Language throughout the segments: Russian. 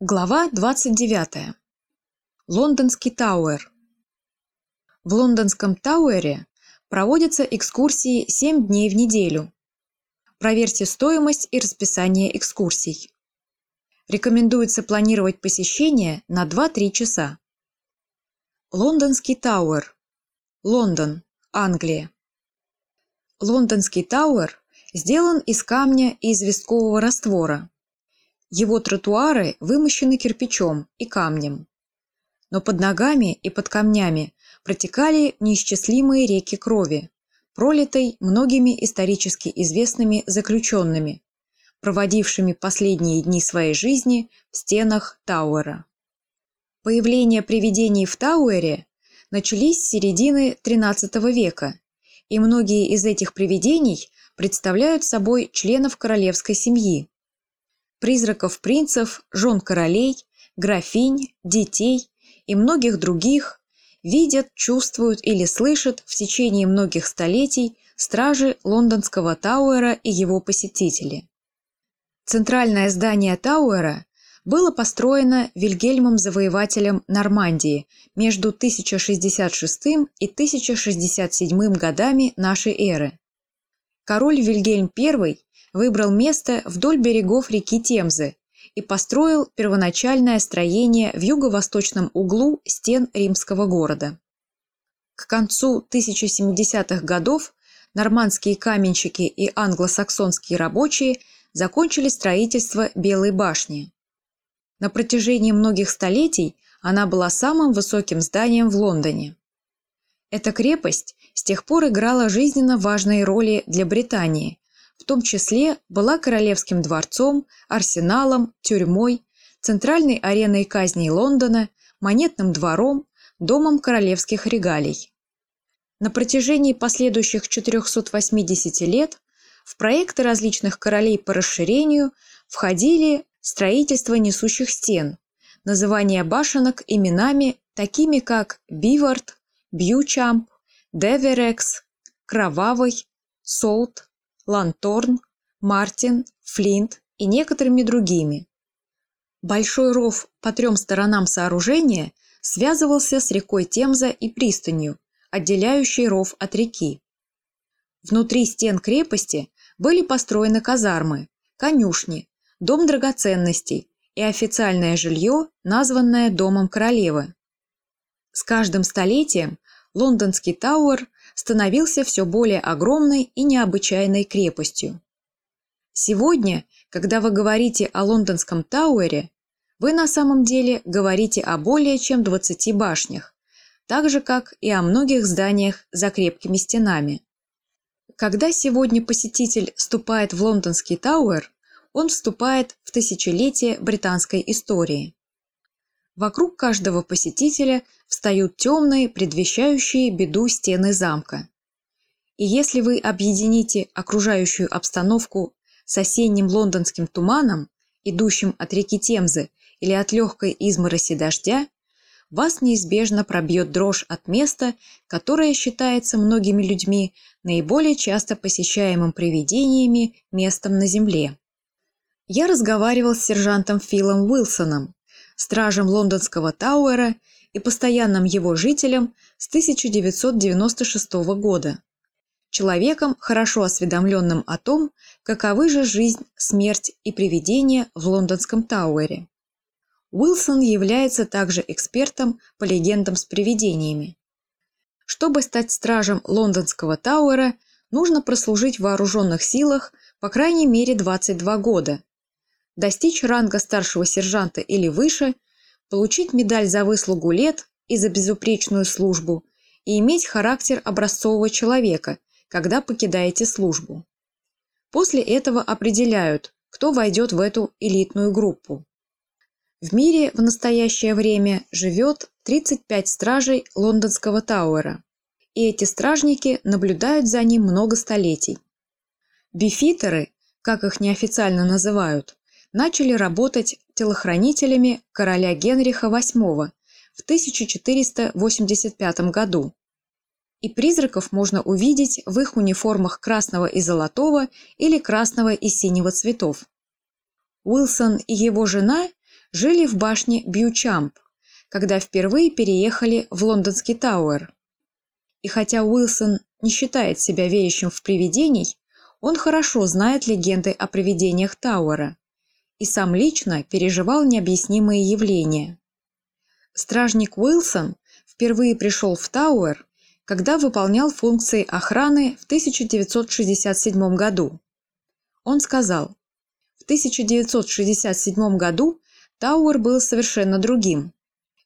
Глава 29. Лондонский Тауэр. В лондонском Тауэре проводятся экскурсии 7 дней в неделю. Проверьте стоимость и расписание экскурсий. Рекомендуется планировать посещение на 2-3 часа. Лондонский Тауэр. Лондон, Англия. Лондонский Тауэр сделан из камня и известкового раствора его тротуары вымощены кирпичом и камнем. Но под ногами и под камнями протекали неисчислимые реки крови, пролитой многими исторически известными заключенными, проводившими последние дни своей жизни в стенах Тауэра. Появление привидений в Тауэре начались с середины XIII века, и многие из этих привидений представляют собой членов королевской семьи, призраков принцев, жен королей, графинь, детей и многих других видят, чувствуют или слышат в течение многих столетий стражи лондонского Тауэра и его посетители. Центральное здание Тауэра было построено Вильгельмом Завоевателем Нормандии между 1066 и 1067 годами нашей эры. Король Вильгельм I выбрал место вдоль берегов реки Темзы и построил первоначальное строение в юго-восточном углу стен римского города. К концу 1070-х годов нормандские каменщики и англосаксонские рабочие закончили строительство Белой башни. На протяжении многих столетий она была самым высоким зданием в Лондоне. Эта крепость с тех пор играла жизненно важные роли для Британии, том числе была королевским дворцом, арсеналом, тюрьмой, центральной ареной казней Лондона, монетным двором, домом королевских регалий. На протяжении последующих 480 лет в проекты различных королей по расширению входили строительство несущих стен, называние башенок именами такими как Бивард, Бьючамп, Деверекс, Кровавый, Солт, Ланторн, Мартин, Флинт и некоторыми другими. Большой ров по трем сторонам сооружения связывался с рекой Темза и пристанью, отделяющей ров от реки. Внутри стен крепости были построены казармы, конюшни, дом драгоценностей и официальное жилье, названное Домом королевы. С каждым столетием лондонский Тауэр становился все более огромной и необычайной крепостью. Сегодня, когда вы говорите о лондонском Тауэре, вы на самом деле говорите о более чем 20 башнях, так же, как и о многих зданиях за крепкими стенами. Когда сегодня посетитель вступает в лондонский Тауэр, он вступает в тысячелетие британской истории. Вокруг каждого посетителя встают темные, предвещающие беду стены замка. И если вы объедините окружающую обстановку с осенним лондонским туманом, идущим от реки Темзы или от легкой измороси дождя, вас неизбежно пробьет дрожь от места, которое считается многими людьми наиболее часто посещаемым привидениями местом на Земле. Я разговаривал с сержантом Филом Уилсоном, стражем лондонского Тауэра и постоянным его жителем с 1996 года. Человеком, хорошо осведомленным о том, каковы же жизнь, смерть и привидения в лондонском Тауэре. Уилсон является также экспертом по легендам с привидениями. Чтобы стать стражем лондонского Тауэра, нужно прослужить в вооруженных силах по крайней мере 22 года достичь ранга старшего сержанта или выше, получить медаль за выслугу лет и за безупречную службу и иметь характер образцового человека, когда покидаете службу. После этого определяют, кто войдет в эту элитную группу. В мире в настоящее время живет 35 стражей лондонского Тауэра, и эти стражники наблюдают за ним много столетий. Бифитеры, как их неофициально называют, начали работать телохранителями короля Генриха VIII в 1485 году. И призраков можно увидеть в их униформах красного и золотого или красного и синего цветов. Уилсон и его жена жили в башне Бьючамп, когда впервые переехали в лондонский Тауэр. И хотя Уилсон не считает себя верящим в привидений, он хорошо знает легенды о привидениях Тауэра и сам лично переживал необъяснимые явления. Стражник Уилсон впервые пришел в Тауэр, когда выполнял функции охраны в 1967 году. Он сказал, в 1967 году Тауэр был совершенно другим.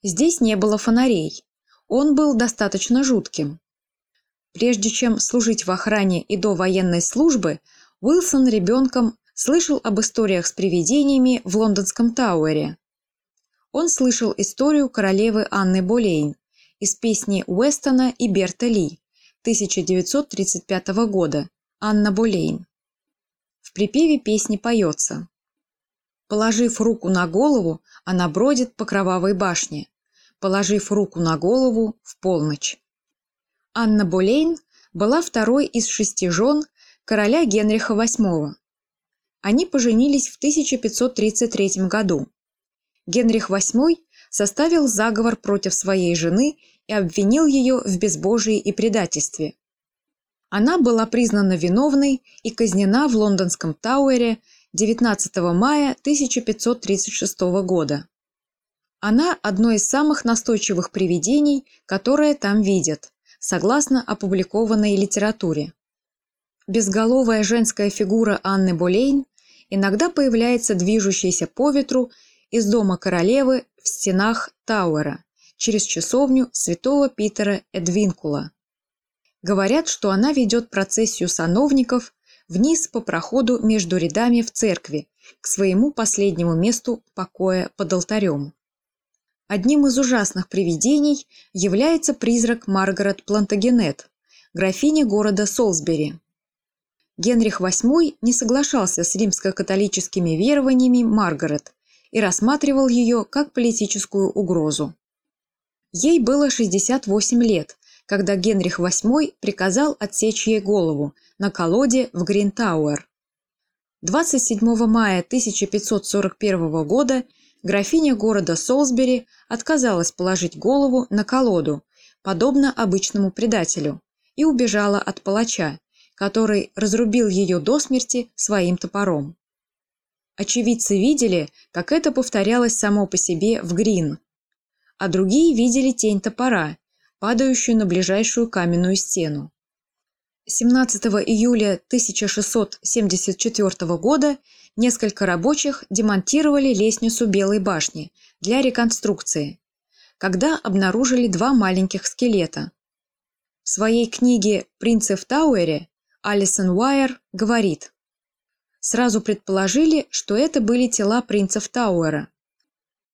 Здесь не было фонарей. Он был достаточно жутким. Прежде чем служить в охране и до военной службы, Уилсон ребенком слышал об историях с привидениями в лондонском Тауэре. Он слышал историю королевы Анны Болейн из песни Уэстона и Берта Ли 1935 года «Анна Болейн». В припеве песни поется Положив руку на голову, она бродит по кровавой башне. Положив руку на голову в полночь. Анна Болейн была второй из шести жен короля Генриха VIII. Они поженились в 1533 году. Генрих VIII составил заговор против своей жены и обвинил ее в безбожии и предательстве. Она была признана виновной и казнена в лондонском Тауэре 19 мая 1536 года. Она – одно из самых настойчивых привидений, которые там видят согласно опубликованной литературе. Безголовая женская фигура Анны Болейн иногда появляется движущейся по ветру из дома королевы в стенах Тауэра через часовню святого Питера Эдвинкула. Говорят, что она ведет процессию сановников вниз по проходу между рядами в церкви к своему последнему месту покоя под алтарем. Одним из ужасных привидений является призрак Маргарет Плантагенет, графиня города Солсбери. Генрих VIII не соглашался с римско-католическими верованиями Маргарет и рассматривал ее как политическую угрозу. Ей было 68 лет, когда Генрих VIII приказал отсечь ей голову на колоде в Гринтауэр. 27 мая 1541 года графиня города Солсбери отказалась положить голову на колоду, подобно обычному предателю, и убежала от палача, который разрубил ее до смерти своим топором. Очевидцы видели, как это повторялось само по себе в Грин, а другие видели тень топора, падающую на ближайшую каменную стену. 17 июля 1674 года несколько рабочих демонтировали лестницу Белой башни для реконструкции, когда обнаружили два маленьких скелета. В своей книге «Принцы в Тауэре» Алисон Уайер говорит, «Сразу предположили, что это были тела принцев Тауэра».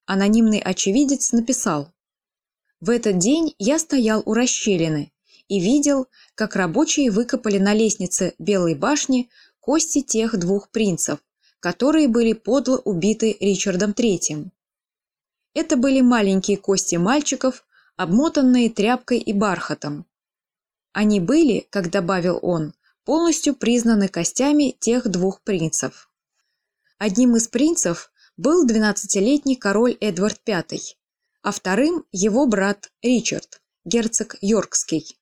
Анонимный очевидец написал, «В этот день я стоял у расщелины и видел, как рабочие выкопали на лестнице Белой башни кости тех двух принцев, которые были подло убиты Ричардом III. Это были маленькие кости мальчиков, обмотанные тряпкой и бархатом. Они были, как добавил он, полностью признаны костями тех двух принцев. Одним из принцев был 12-летний король Эдвард V, а вторым – его брат Ричард, герцог Йоркский.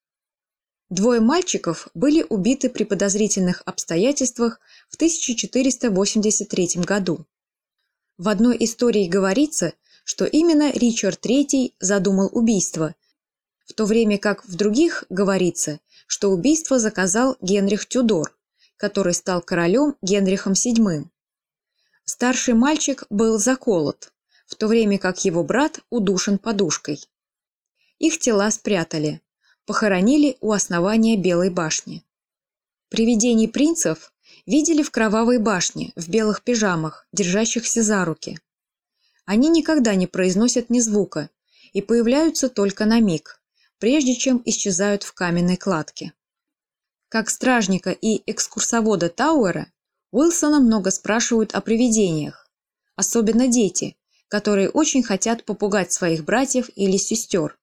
Двое мальчиков были убиты при подозрительных обстоятельствах в 1483 году. В одной истории говорится, что именно Ричард III задумал убийство, в то время как в других говорится, что убийство заказал Генрих Тюдор, который стал королем Генрихом VII. Старший мальчик был заколот, в то время как его брат удушен подушкой. Их тела спрятали – похоронили у основания Белой башни. Привидений принцев видели в Кровавой башне, в белых пижамах, держащихся за руки. Они никогда не произносят ни звука и появляются только на миг, прежде чем исчезают в каменной кладке. Как стражника и экскурсовода Тауэра, Уилсона много спрашивают о привидениях, особенно дети, которые очень хотят попугать своих братьев или сестер.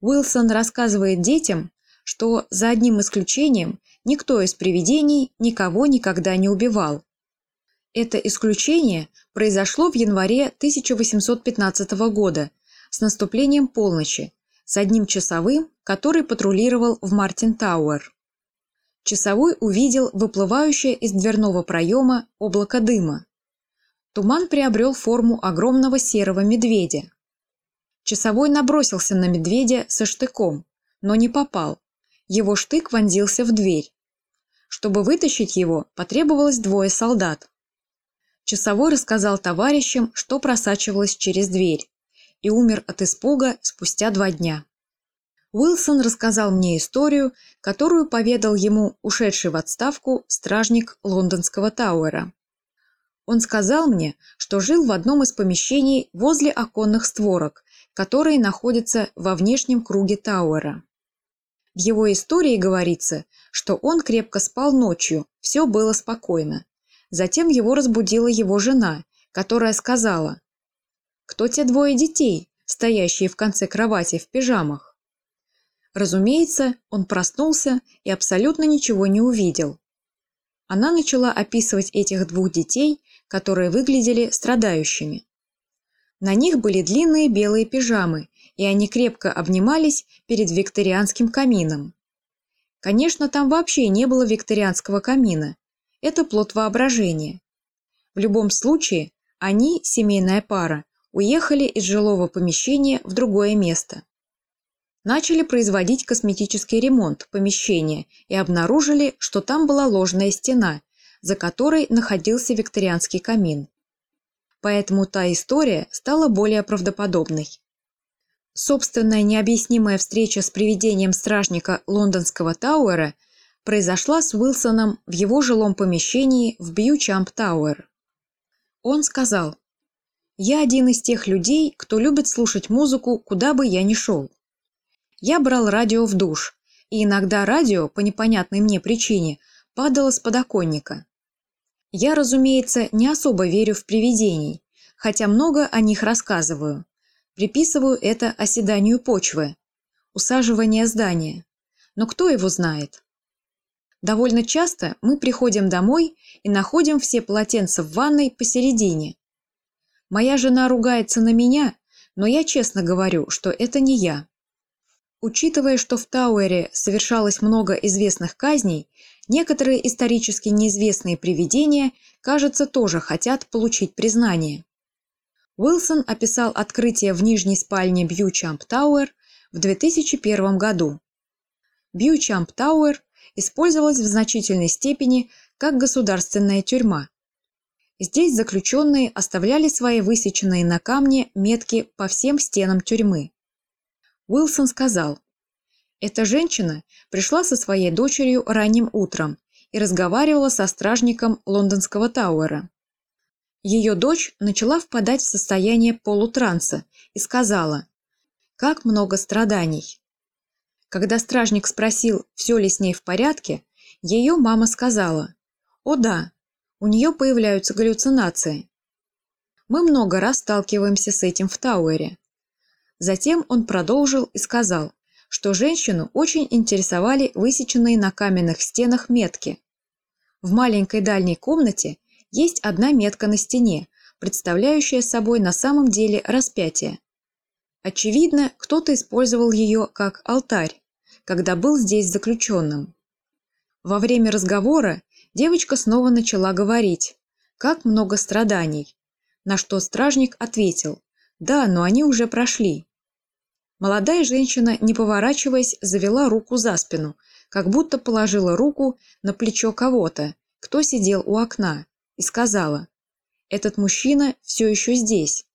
Уилсон рассказывает детям, что за одним исключением никто из привидений никого никогда не убивал. Это исключение произошло в январе 1815 года с наступлением полночи, с одним часовым, который патрулировал в Мартин-Тауэр. Часовой увидел выплывающее из дверного проема облако дыма. Туман приобрел форму огромного серого медведя. Часовой набросился на медведя со штыком, но не попал. Его штык вонзился в дверь. Чтобы вытащить его, потребовалось двое солдат. Часовой рассказал товарищам, что просачивалось через дверь, и умер от испуга спустя два дня. Уилсон рассказал мне историю, которую поведал ему ушедший в отставку стражник лондонского Тауэра. Он сказал мне, что жил в одном из помещений возле оконных створок, которые находятся во внешнем круге Тауэра. В его истории говорится, что он крепко спал ночью, все было спокойно. Затем его разбудила его жена, которая сказала, «Кто те двое детей, стоящие в конце кровати в пижамах?» Разумеется, он проснулся и абсолютно ничего не увидел. Она начала описывать этих двух детей, которые выглядели страдающими. На них были длинные белые пижамы, и они крепко обнимались перед викторианским камином. Конечно, там вообще не было викторианского камина, это плод воображения. В любом случае, они, семейная пара, уехали из жилого помещения в другое место. Начали производить косметический ремонт помещения и обнаружили, что там была ложная стена, за которой находился викторианский камин. Поэтому та история стала более правдоподобной. Собственная необъяснимая встреча с привидением стражника лондонского Тауэра – произошла с Уилсоном в его жилом помещении в Бьючамп-Тауэр. Он сказал, «Я один из тех людей, кто любит слушать музыку, куда бы я ни шел. Я брал радио в душ, и иногда радио, по непонятной мне причине, падало с подоконника. Я, разумеется, не особо верю в привидений, хотя много о них рассказываю. Приписываю это оседанию почвы, усаживание здания. Но кто его знает? Довольно часто мы приходим домой и находим все полотенца в ванной посередине. Моя жена ругается на меня, но я честно говорю, что это не я. Учитывая, что в Тауэре совершалось много известных казней, некоторые исторически неизвестные привидения, кажется, тоже хотят получить признание. Уилсон описал открытие в нижней спальне Бьючамп Тауэр в 2001 году. Бьючамп Тауэр использовалась в значительной степени как государственная тюрьма. Здесь заключенные оставляли свои высеченные на камне метки по всем стенам тюрьмы. Уилсон сказал, «Эта женщина пришла со своей дочерью ранним утром и разговаривала со стражником лондонского Тауэра. Ее дочь начала впадать в состояние полутранса и сказала, «Как много страданий!» Когда стражник спросил, все ли с ней в порядке, ее мама сказала, «О да, у нее появляются галлюцинации». Мы много раз сталкиваемся с этим в Тауэре. Затем он продолжил и сказал, что женщину очень интересовали высеченные на каменных стенах метки. В маленькой дальней комнате есть одна метка на стене, представляющая собой на самом деле распятие. Очевидно, кто-то использовал ее как алтарь когда был здесь заключенным. Во время разговора девочка снова начала говорить, как много страданий, на что стражник ответил, да, но они уже прошли. Молодая женщина, не поворачиваясь, завела руку за спину, как будто положила руку на плечо кого-то, кто сидел у окна, и сказала, «Этот мужчина все еще здесь».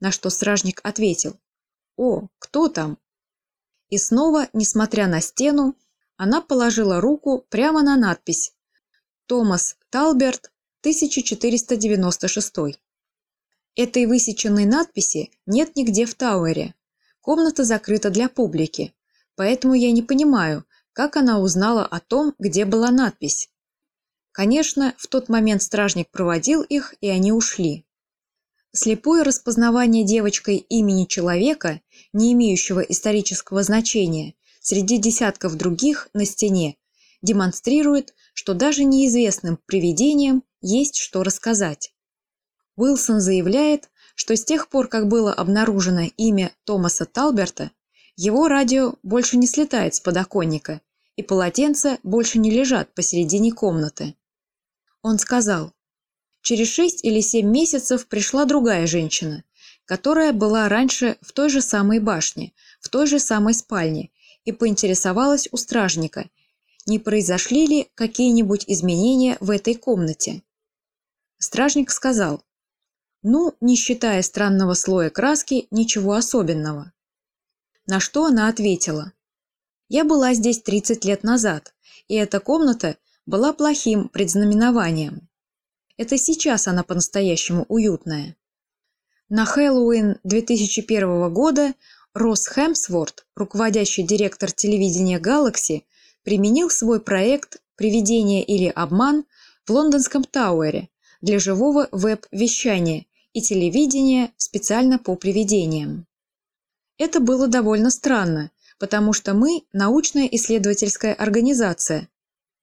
На что стражник ответил, «О, кто там?» И снова, несмотря на стену, она положила руку прямо на надпись «Томас Талберт, 1496». Этой высеченной надписи нет нигде в Тауэре. Комната закрыта для публики, поэтому я не понимаю, как она узнала о том, где была надпись. Конечно, в тот момент стражник проводил их, и они ушли. Слепое распознавание девочкой имени человека, не имеющего исторического значения, среди десятков других на стене, демонстрирует, что даже неизвестным привидениям есть что рассказать. Уилсон заявляет, что с тех пор, как было обнаружено имя Томаса Талберта, его радио больше не слетает с подоконника, и полотенца больше не лежат посередине комнаты. Он сказал, через шесть или семь месяцев пришла другая женщина, которая была раньше в той же самой башне, в той же самой спальне, и поинтересовалась у стражника, не произошли ли какие-нибудь изменения в этой комнате. Стражник сказал, ну, не считая странного слоя краски, ничего особенного. На что она ответила, я была здесь 30 лет назад, и эта комната была плохим предзнаменованием. Это сейчас она по-настоящему уютная. На Хэллоуин 2001 года Росс Хемсворт, руководящий директор телевидения Galaxy, применил свой проект «Привидение или обман» в лондонском Тауэре для живого веб-вещания и телевидения специально по привидениям. Это было довольно странно, потому что мы – научная исследовательская организация,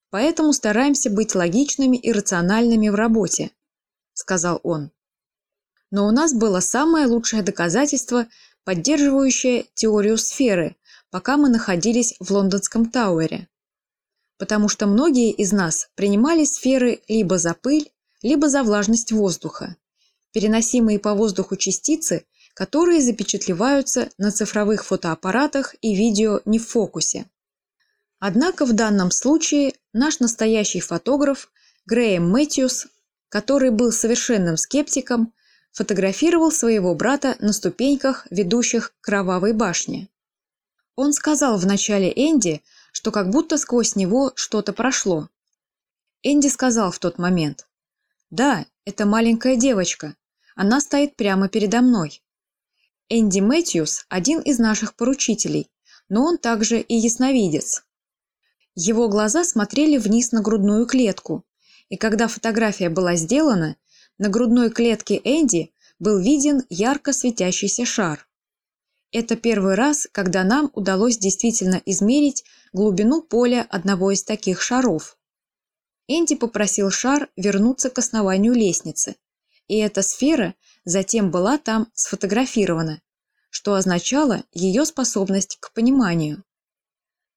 поэтому стараемся быть логичными и рациональными в работе», – сказал он. Но у нас было самое лучшее доказательство, поддерживающее теорию сферы, пока мы находились в лондонском Тауэре потому что многие из нас принимали сферы либо за пыль, либо за влажность воздуха, переносимые по воздуху частицы, которые запечатлеваются на цифровых фотоаппаратах и видео не в фокусе. Однако в данном случае наш настоящий фотограф Грэем Мэтьюс, который был совершенным скептиком, фотографировал своего брата на ступеньках, ведущих к Кровавой башне. Он сказал вначале Энди, что как будто сквозь него что-то прошло. Энди сказал в тот момент. «Да, это маленькая девочка. Она стоит прямо передо мной». Энди Мэтьюс – один из наших поручителей, но он также и ясновидец. Его глаза смотрели вниз на грудную клетку, и когда фотография была сделана, на грудной клетке Энди был виден ярко светящийся шар. Это первый раз, когда нам удалось действительно измерить глубину поля одного из таких шаров. Энди попросил шар вернуться к основанию лестницы, и эта сфера затем была там сфотографирована, что означало ее способность к пониманию.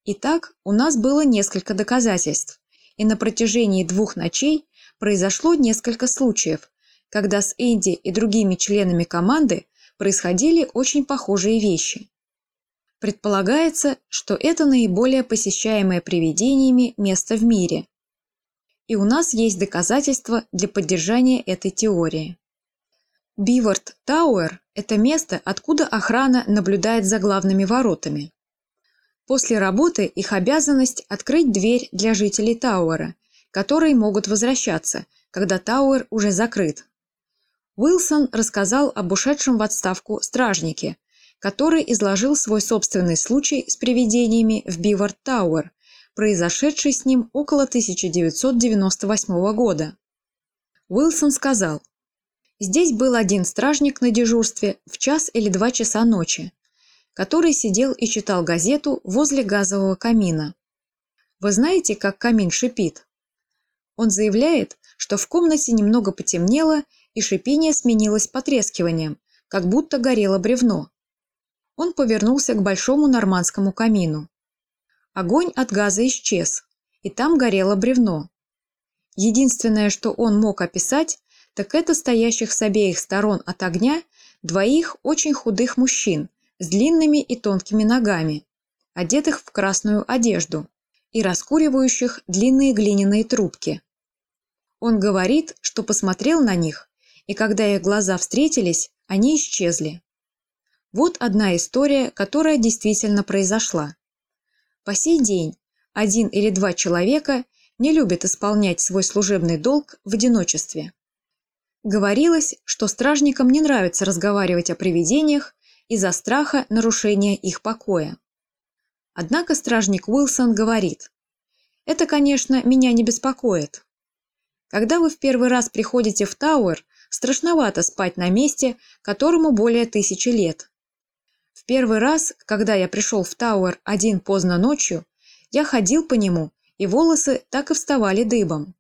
Итак, у нас было несколько доказательств, и на протяжении двух ночей произошло несколько случаев, когда с Энди и другими членами команды происходили очень похожие вещи. Предполагается, что это наиболее посещаемое привидениями место в мире. И у нас есть доказательства для поддержания этой теории. Бивард Тауэр – это место, откуда охрана наблюдает за главными воротами. После работы их обязанность открыть дверь для жителей Тауэра, которые могут возвращаться, когда Тауэр уже закрыт. Уилсон рассказал об ушедшем в отставку стражнике, который изложил свой собственный случай с привидениями в Бивард Тауэр, произошедший с ним около 1998 года. Уилсон сказал, «Здесь был один стражник на дежурстве в час или два часа ночи, который сидел и читал газету возле газового камина. Вы знаете, как камин шипит? Он заявляет, что в комнате немного потемнело и шипение сменилось потрескиванием, как будто горело бревно. Он повернулся к большому нормандскому камину. Огонь от газа исчез, и там горело бревно. Единственное, что он мог описать, так это стоящих с обеих сторон от огня двоих очень худых мужчин с длинными и тонкими ногами, одетых в красную одежду и раскуривающих длинные глиняные трубки. Он говорит, что посмотрел на них и когда их глаза встретились, они исчезли. Вот одна история, которая действительно произошла. По сей день один или два человека не любят исполнять свой служебный долг в одиночестве. Говорилось, что стражникам не нравится разговаривать о привидениях из-за страха нарушения их покоя. Однако стражник Уилсон говорит, «Это, конечно, меня не беспокоит. Когда вы в первый раз приходите в Тауэр, страшновато спать на месте, которому более тысячи лет. В первый раз, когда я пришел в Тауэр один поздно ночью, я ходил по нему, и волосы так и вставали дыбом.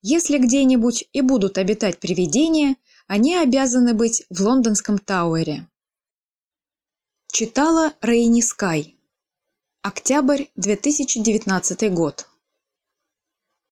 Если где-нибудь и будут обитать привидения, они обязаны быть в лондонском Тауэре. Читала Рейни Скай. Октябрь 2019 год.